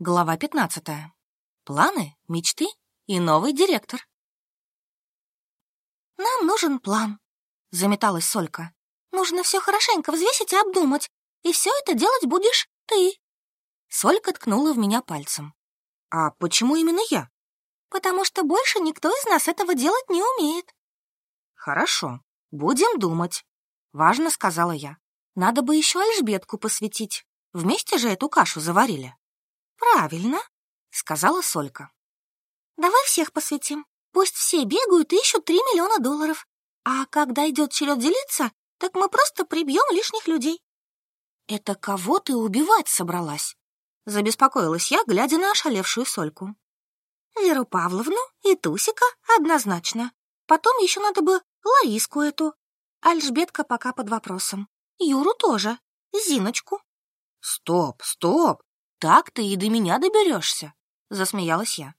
Глава 15. Планы, мечты и новый директор. «Нам нужен план», — заметалась Солька. «Нужно все хорошенько взвесить и обдумать, и все это делать будешь ты». Солька ткнула в меня пальцем. «А почему именно я?» «Потому что больше никто из нас этого делать не умеет». «Хорошо, будем думать», — важно сказала я. «Надо бы еще Альжбетку посвятить. Вместе же эту кашу заварили». «Правильно», — сказала Солька. «Давай всех посвятим. Пусть все бегают и ищут три миллиона долларов. А когда идет черед делиться, так мы просто прибьем лишних людей». «Это кого ты убивать собралась?» Забеспокоилась я, глядя на ошалевшую Сольку. «Веру Павловну и Тусика однозначно. Потом еще надо бы Лариску эту. Альжбетка пока под вопросом. Юру тоже. Зиночку». «Стоп, стоп!» «Так ты и до меня доберешься», — засмеялась я.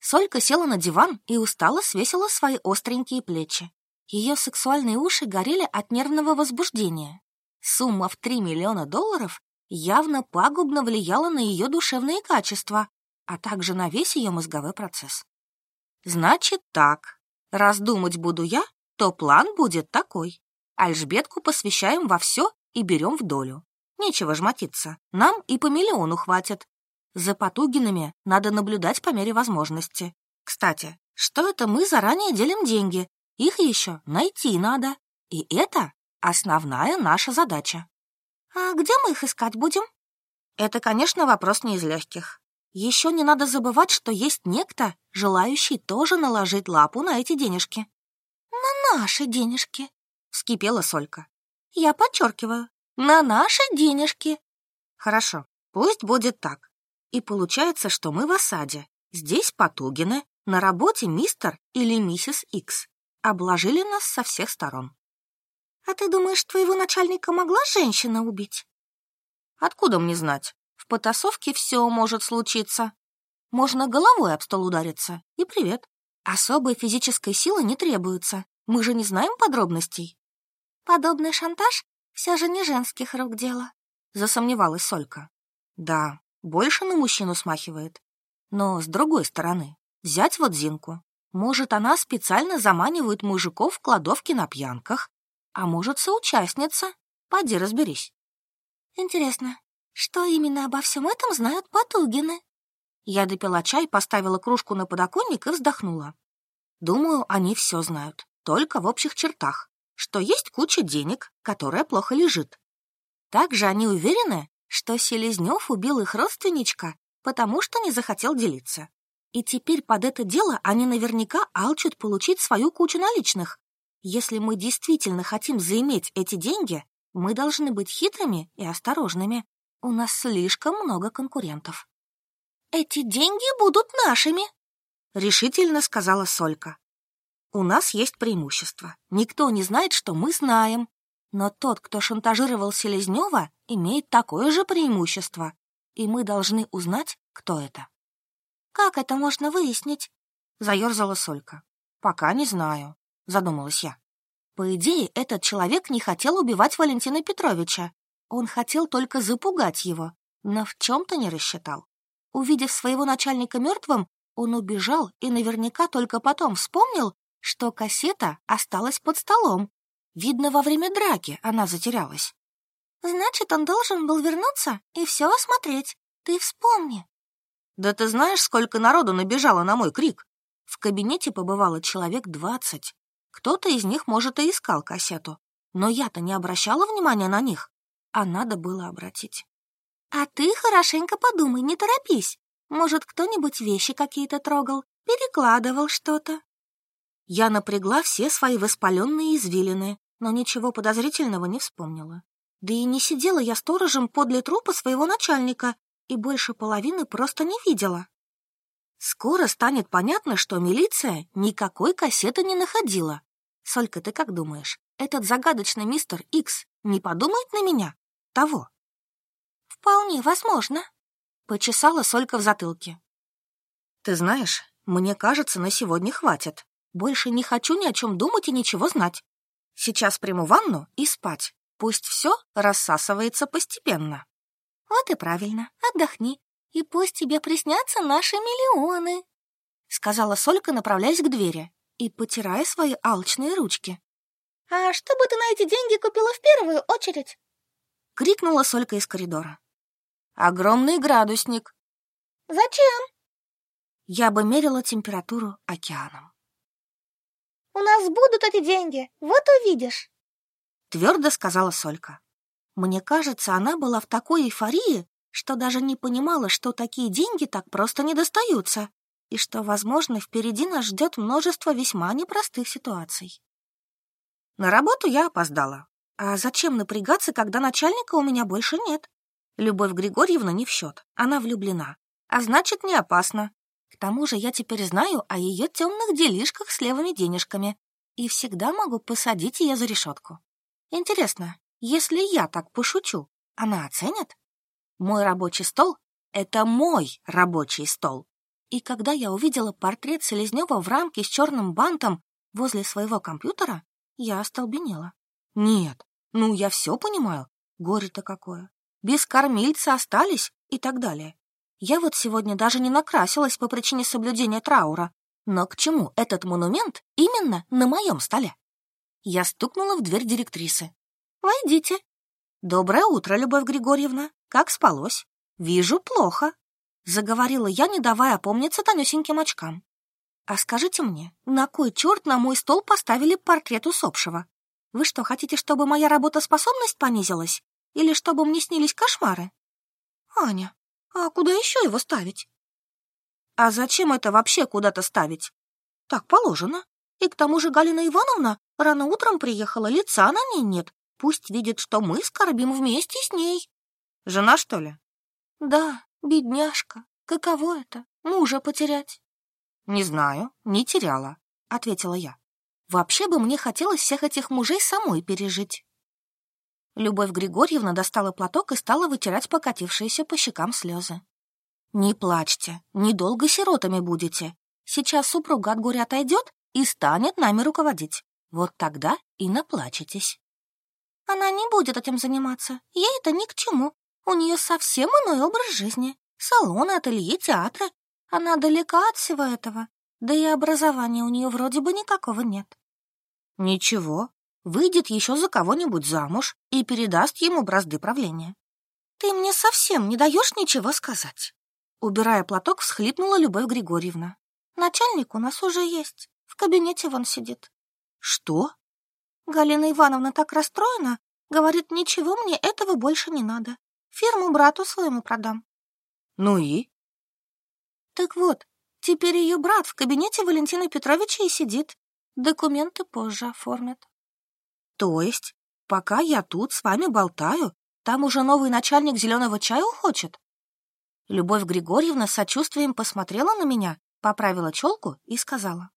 Солька села на диван и устало свесила свои остренькие плечи. Ее сексуальные уши горели от нервного возбуждения. Сумма в три миллиона долларов явно пагубно влияла на ее душевные качества, а также на весь ее мозговой процесс. Значит так, раз думать буду я, то план будет такой. Альжбетку посвящаем во все и берем в долю. Нечего жмотиться, нам и по миллиону хватит. За Потугинами надо наблюдать по мере возможности. Кстати, что это мы заранее делим деньги? Их еще найти надо. И это основная наша задача. А где мы их искать будем? Это, конечно, вопрос не из легких. Еще не надо забывать, что есть некто, желающий тоже наложить лапу на эти денежки. На наши денежки, вскипела Солька. Я подчеркиваю, на наши денежки. Хорошо, пусть будет так. И получается, что мы в осаде. Здесь Потугины, на работе мистер или миссис Икс. Обложили нас со всех сторон. А ты думаешь, твоего начальника могла женщина убить? Откуда мне знать? В потасовке все может случиться. Можно головой об стол удариться. И привет. Особой физической силы не требуется. Мы же не знаем подробностей. Подобный шантаж все же не женских рук дело», — засомневалась Солька. «Да, больше на мужчину смахивает. Но, с другой стороны, взять вот Зинку. Может, она специально заманивает мужиков в кладовки на пьянках, а может, соучастница. Поди разберись». «Интересно, что именно обо всем этом знают Потугины?» Я допила чай, поставила кружку на подоконник и вздохнула. Думаю, они все знают, только в общих чертах что есть куча денег, которая плохо лежит. Также они уверены, что Селезнев убил их родственничка, потому что не захотел делиться. И теперь под это дело они наверняка алчут получить свою кучу наличных. Если мы действительно хотим заиметь эти деньги, мы должны быть хитрыми и осторожными. У нас слишком много конкурентов. «Эти деньги будут нашими», — решительно сказала Солька. У нас есть преимущество. Никто не знает, что мы знаем. Но тот, кто шантажировал Селезнева, имеет такое же преимущество. И мы должны узнать, кто это. «Как это можно выяснить?» — заерзала Солька. «Пока не знаю», — задумалась я. По идее, этот человек не хотел убивать Валентина Петровича. Он хотел только запугать его, но в чем-то не рассчитал. Увидев своего начальника мертвым, он убежал и наверняка только потом вспомнил, что кассета осталась под столом. Видно, во время драки она затерялась. Значит, он должен был вернуться и все осмотреть. Ты вспомни. Да ты знаешь, сколько народу набежало на мой крик? В кабинете побывало человек двадцать. Кто-то из них, может, и искал кассету. Но я-то не обращала внимания на них. А надо было обратить. А ты хорошенько подумай, не торопись. Может, кто-нибудь вещи какие-то трогал, перекладывал что-то. Я напрягла все свои воспаленные извилины, но ничего подозрительного не вспомнила. Да и не сидела я сторожем подле трупа своего начальника и больше половины просто не видела. Скоро станет понятно, что милиция никакой кассеты не находила. Солька, ты как думаешь, этот загадочный мистер Икс не подумает на меня? Того? Вполне возможно. Почесала Солька в затылке. Ты знаешь, мне кажется, на сегодня хватит. Больше не хочу ни о чем думать и ничего знать. Сейчас приму ванну и спать. Пусть все рассасывается постепенно. Вот и правильно. Отдохни. и пусть тебе приснятся наши миллионы», — сказала Солька, направляясь к двери и потирая свои алчные ручки. «А что бы ты на эти деньги купила в первую очередь?» — крикнула Солька из коридора. «Огромный градусник». «Зачем?» Я бы мерила температуру океаном. «У нас будут эти деньги, вот увидишь», — твердо сказала Солька. Мне кажется, она была в такой эйфории, что даже не понимала, что такие деньги так просто не достаются, и что, возможно, впереди нас ждет множество весьма непростых ситуаций. На работу я опоздала. А зачем напрягаться, когда начальника у меня больше нет? Любовь Григорьевна не в счет, она влюблена, а значит, не опасно. Тому же я теперь знаю о ее темных делишках с левыми денежками и всегда могу посадить ее за решетку. Интересно, если я так пошучу, она оценит? Мой рабочий стол — это мой рабочий стол. И когда я увидела портрет Селезнева в рамке с черным бантом возле своего компьютера, я остолбенела. Нет, ну я все понимаю. Горе-то какое. Без кормильца остались и так далее. Я вот сегодня даже не накрасилась по причине соблюдения траура. Но к чему этот монумент именно на моем столе? Я стукнула в дверь директрисы. «Войдите». «Доброе утро, Любовь Григорьевна. Как спалось?» «Вижу, плохо», — заговорила я, не давая опомниться тонюсеньким очкам. «А скажите мне, на кой черт на мой стол поставили портрет усопшего? Вы что, хотите, чтобы моя работоспособность понизилась? Или чтобы мне снились кошмары?» «Аня, а куда еще его ставить?» «А зачем это вообще куда-то ставить?» «Так положено. И к тому же Галина Ивановна рано утром приехала, лица на ней нет, Пусть видит, что мы скорбим вместе с ней. Жена, что ли? Да, бедняжка. Каково это, мужа потерять? Не знаю, не теряла, ответила я. Вообще бы мне хотелось всех этих мужей самой пережить. Любовь Григорьевна достала платок и стала вытирать покатившиеся по щекам слезы. «Не плачьте, недолго сиротами будете. Сейчас супруга от горя отойдет и станет нами руководить. Вот тогда и наплачетесь». Она не будет этим заниматься. Ей это ни к чему. У нее совсем иной образ жизни. Салоны, ателье, театры. Она далека от всего этого. Да и образования у нее вроде бы никакого нет. Ничего, выйдет еще за кого-нибудь замуж и передаст ему бразды правления. Ты мне совсем не даешь ничего сказать. Убирая платок, всхлипнула Любовь Григорьевна. Начальник у нас уже есть. В кабинете вон сидит. Что? Галина Ивановна так расстроена, говорит, ничего мне этого больше не надо. Фирму брату своему продам. Ну и? Так вот, теперь ее брат в кабинете Валентина Петровича и сидит. Документы позже оформят. То есть, пока я тут с вами болтаю, там уже новый начальник зеленого чая хочет? Любовь Григорьевна с сочувствием посмотрела на меня, поправила челку и сказала.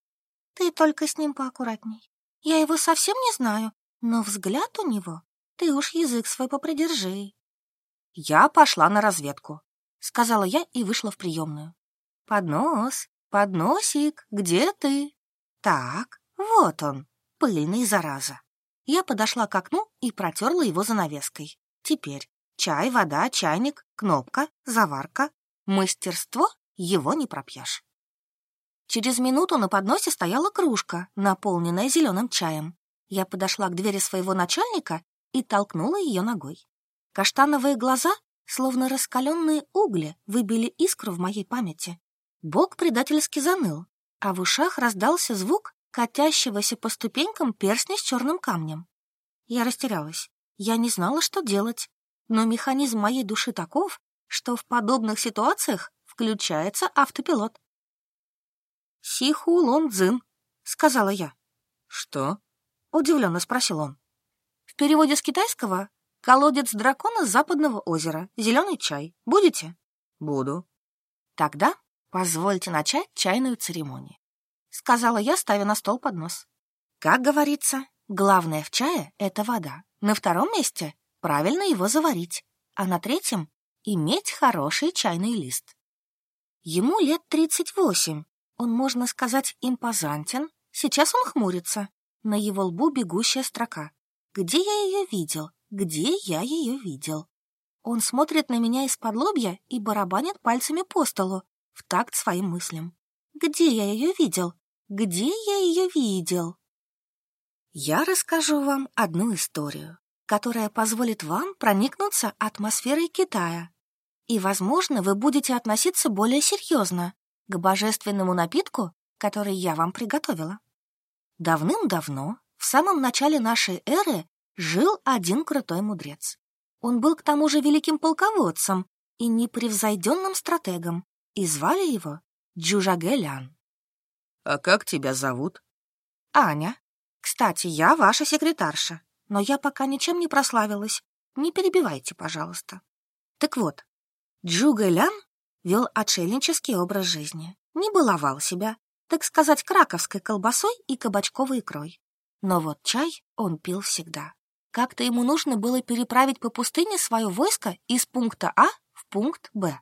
Ты только с ним поаккуратней. Я его совсем не знаю, но взгляд у него... Ты уж язык свой попридержи. Я пошла на разведку, сказала я и вышла в приемную. Поднос, подносик, где ты? Так, вот он, пыльный зараза. Я подошла к окну и протерла его занавеской. Теперь чай, вода, чайник, кнопка, заварка. Мастерство его не пропьешь. Через минуту на подносе стояла кружка, наполненная зеленым чаем. Я подошла к двери своего начальника и толкнула ее ногой. Каштановые глаза, словно раскаленные угли, выбили искру в моей памяти. Бог предательски заныл, а в ушах раздался звук катящегося по ступенькам перстня с черным камнем. Я растерялась. Я не знала, что делать, но механизм моей души таков, что в подобных ситуациях включается автопилот. «Сиху Лон Цзин», — сказала я. «Что?» — удивленно спросил он. «В переводе с китайского «Колодец дракона с западного озера. Зеленый чай. Будете?» «Буду». «Тогда позвольте начать чайную церемонию», — сказала я, ставя на стол поднос. «Как говорится, главное в чае — это вода. На втором месте — правильно его заварить, а на третьем — иметь хороший чайный лист». Ему лет тридцать восемь, он, можно сказать, импозантен. Сейчас он хмурится. На его лбу бегущая строка. Где я ее видел? Где я ее видел? Он смотрит на меня из-под лобья и барабанит пальцами по столу, в такт своим мыслям. Где я ее видел? Где я ее видел? Я расскажу вам одну историю, которая позволит вам проникнуться атмосферой Китая. И, возможно, вы будете относиться более серьезно к божественному напитку, который я вам приготовила. Давным-давно, в самом начале нашей эры, жил один крутой мудрец. Он был к тому же великим полководцем и непревзойденным стратегом, и звали его Джужагелян. «А как тебя зовут?» «Аня. Кстати, я ваша секретарша, но я пока ничем не прославилась. Не перебивайте, пожалуйста. Так вот, Джугэлян вел отшельнический образ жизни, не баловал себя, так сказать, краковской колбасой и кабачковой икрой. Но вот чай он пил всегда. Как-то ему нужно было переправить по пустыне свое войско из пункта А в пункт Б.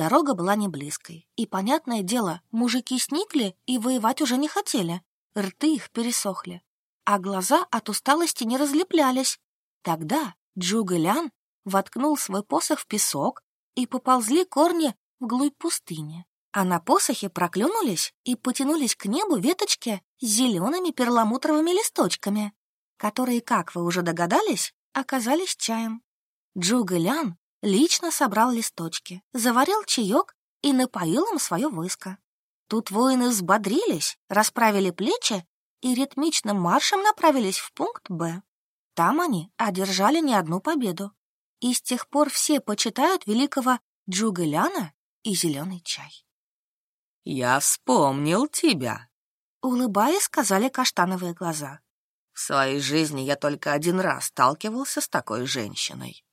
Дорога была не близкой, и, понятное дело, мужики сникли и воевать уже не хотели. Рты их пересохли, а глаза от усталости не разлеплялись. Тогда Джугэлян воткнул свой посох в песок, и поползли корни вглубь пустыни. А на посохе проклюнулись и потянулись к небу веточки с зелеными перламутровыми листочками которые, как вы уже догадались, оказались чаем. Джугэлян лично собрал листочки, заварил чаек и напоил им свое войско. Тут воины взбодрились, расправили плечи и ритмичным маршем направились в пункт «Б». Там они одержали не одну победу. И с тех пор все почитают великого Джугэляна и зеленый чай. «Я вспомнил тебя», — улыбаясь, сказали каштановые глаза. В своей жизни я только один раз сталкивался с такой женщиной.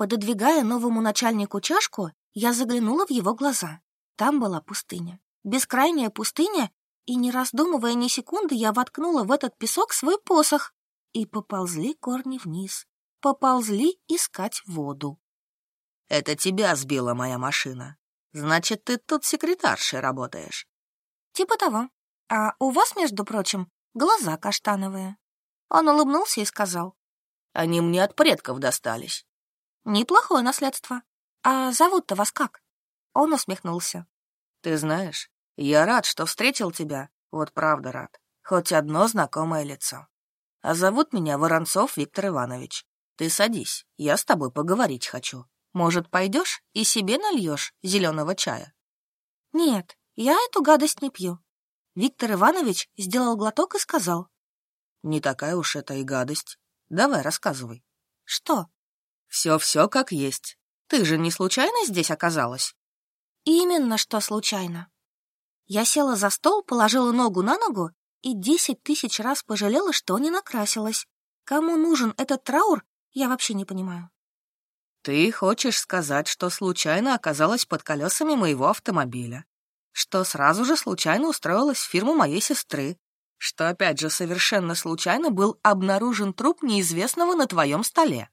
Пододвигая новому начальнику чашку, я заглянула в его глаза. Там была пустыня. Бескрайняя пустыня, и, не раздумывая ни секунды, я воткнула в этот песок свой посох. И поползли корни вниз. Поползли искать воду. «Это тебя сбила моя машина. Значит, ты тут секретаршей работаешь?» «Типа того. А у вас, между прочим, глаза каштановые. Он улыбнулся и сказал. Они мне от предков достались. Неплохое наследство. А зовут-то вас как? Он усмехнулся. Ты знаешь, я рад, что встретил тебя. Вот правда рад. Хоть одно знакомое лицо. А зовут меня Воронцов Виктор Иванович. Ты садись, я с тобой поговорить хочу. Может, пойдешь и себе нальешь зеленого чая? Нет, я эту гадость не пью. Виктор Иванович сделал глоток и сказал. «Не такая уж это и гадость. Давай, рассказывай». «Что?» «Все-все как есть. Ты же не случайно здесь оказалась?» «Именно что случайно». Я села за стол, положила ногу на ногу и десять тысяч раз пожалела, что не накрасилась. Кому нужен этот траур, я вообще не понимаю. «Ты хочешь сказать, что случайно оказалась под колесами моего автомобиля, что сразу же случайно устроилась в фирму моей сестры, что опять же совершенно случайно был обнаружен труп неизвестного на твоем столе.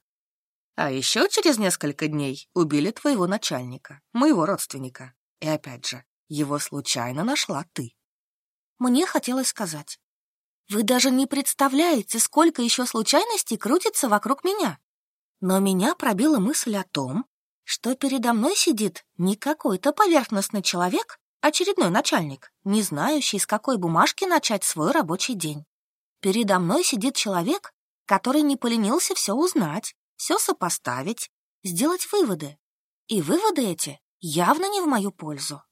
А еще через несколько дней убили твоего начальника, моего родственника. И опять же, его случайно нашла ты. Мне хотелось сказать. Вы даже не представляете, сколько еще случайностей крутится вокруг меня. Но меня пробила мысль о том, что передо мной сидит не какой-то поверхностный человек, Очередной начальник, не знающий, с какой бумажки начать свой рабочий день. Передо мной сидит человек, который не поленился все узнать, все сопоставить, сделать выводы. И выводы эти явно не в мою пользу.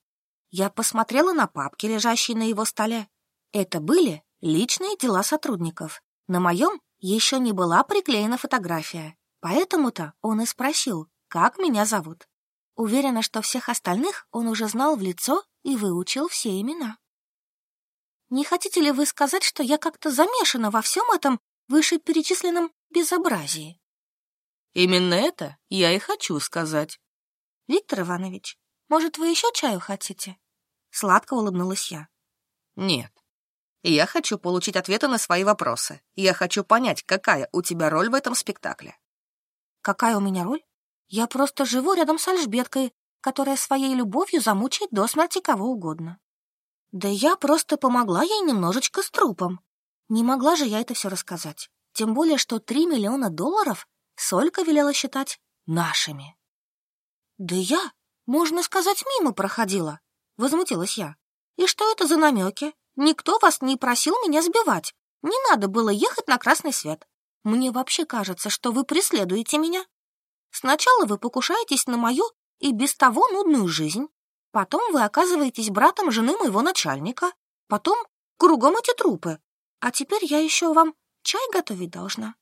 Я посмотрела на папки, лежащие на его столе. Это были личные дела сотрудников. На моем еще не была приклеена фотография, поэтому-то он и спросил, как меня зовут. Уверена, что всех остальных он уже знал в лицо и выучил все имена. Не хотите ли вы сказать, что я как-то замешана во всем этом вышеперечисленном безобразии? Именно это я и хочу сказать. Виктор Иванович, может, вы еще чаю хотите? Сладко улыбнулась я. Нет. Я хочу получить ответы на свои вопросы. Я хочу понять, какая у тебя роль в этом спектакле. Какая у меня роль? Я просто живу рядом с Альжбеткой, которая своей любовью замучает до смерти кого угодно. Да я просто помогла ей немножечко с трупом. Не могла же я это все рассказать. Тем более, что три миллиона долларов Солька велела считать нашими. Да я, можно сказать, мимо проходила, возмутилась я. И что это за намеки? Никто вас не просил меня сбивать. Не надо было ехать на красный свет. Мне вообще кажется, что вы преследуете меня. Сначала вы покушаетесь на мою и без того нудную жизнь. Потом вы оказываетесь братом жены моего начальника. Потом кругом эти трупы. А теперь я еще вам чай готовить должна.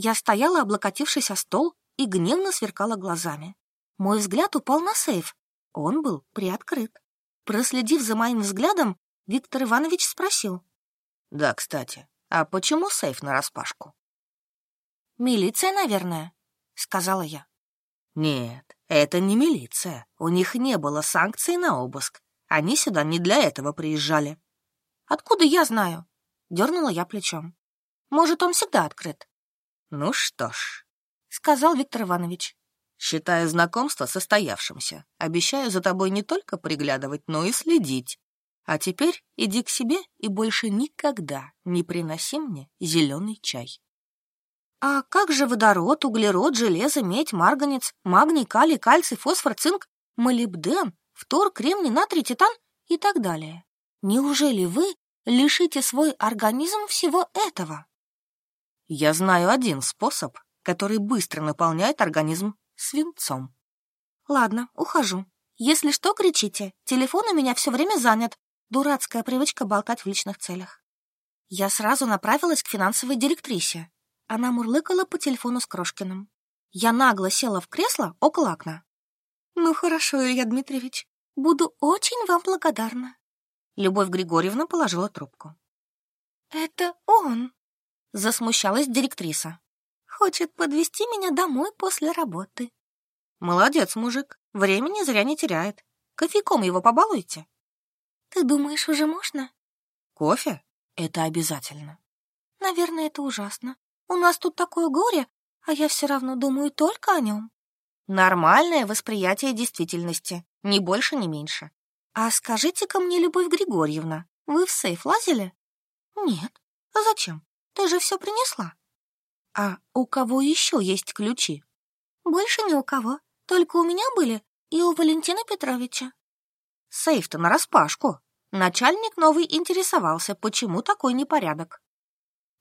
Я стояла, облокотившись о стол, и гневно сверкала глазами. Мой взгляд упал на сейф. Он был приоткрыт. Проследив за моим взглядом, Виктор Иванович спросил. «Да, кстати, а почему сейф нараспашку?» «Милиция, наверное», — сказала я. «Нет, это не милиция. У них не было санкций на обыск. Они сюда не для этого приезжали». «Откуда я знаю?» — дернула я плечом. «Может, он всегда открыт?» «Ну что ж», — сказал Виктор Иванович. «Считаю знакомство состоявшимся. Обещаю за тобой не только приглядывать, но и следить. А теперь иди к себе и больше никогда не приноси мне зеленый чай». «А как же водород, углерод, железо, медь, марганец, магний, калий, кальций, фосфор, цинк, молибден, фтор, кремний, натрий, титан и так далее? Неужели вы лишите свой организм всего этого?» «Я знаю один способ, который быстро наполняет организм свинцом». «Ладно, ухожу. Если что, кричите. Телефон у меня все время занят. Дурацкая привычка болтать в личных целях». Я сразу направилась к финансовой директрисе. Она мурлыкала по телефону с Крошкиным. Я нагло села в кресло около окна. «Ну хорошо, Илья Дмитриевич, буду очень вам благодарна». Любовь Григорьевна положила трубку. «Это он», — засмущалась директриса. «Хочет подвести меня домой после работы». «Молодец, мужик, времени зря не теряет. Кофейком его побалуйте». «Ты думаешь, уже можно?» «Кофе? Это обязательно». «Наверное, это ужасно. У нас тут такое горе, а я все равно думаю только о нем. Нормальное восприятие действительности, ни больше, ни меньше. А скажите-ка мне, Любовь Григорьевна, вы в сейф лазили? Нет. А зачем? Ты же все принесла. А у кого еще есть ключи? Больше ни у кого. Только у меня были и у Валентина Петровича. Сейф-то нараспашку. Начальник новый интересовался, почему такой непорядок.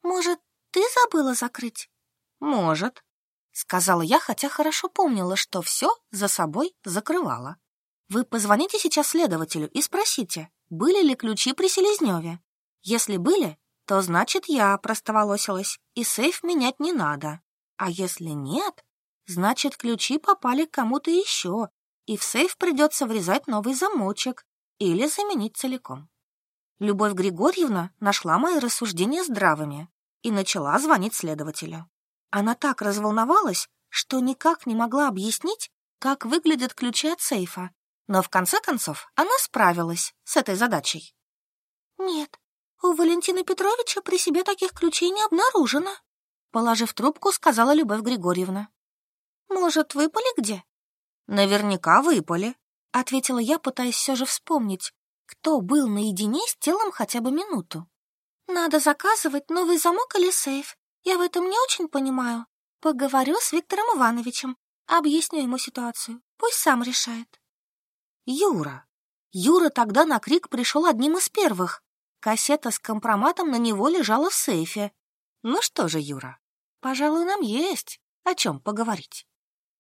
Может, ты забыла закрыть?» «Может», — сказала я, хотя хорошо помнила, что все за собой закрывала. «Вы позвоните сейчас следователю и спросите, были ли ключи при Селезневе. Если были, то значит я простоволосилась, и сейф менять не надо. А если нет, значит ключи попали к кому-то еще, и в сейф придется врезать новый замочек или заменить целиком». Любовь Григорьевна нашла мои рассуждения здравыми и начала звонить следователю. Она так разволновалась, что никак не могла объяснить, как выглядят ключи от сейфа, но в конце концов она справилась с этой задачей. «Нет, у Валентина Петровича при себе таких ключей не обнаружено», положив трубку, сказала Любовь Григорьевна. «Может, выпали где?» «Наверняка выпали», — ответила я, пытаясь все же вспомнить, кто был наедине с телом хотя бы минуту. Надо заказывать новый замок или сейф. Я в этом не очень понимаю. Поговорю с Виктором Ивановичем, объясню ему ситуацию. Пусть сам решает. Юра. Юра тогда на крик пришел одним из первых. Кассета с компроматом на него лежала в сейфе. Ну что же, Юра, пожалуй, нам есть о чем поговорить.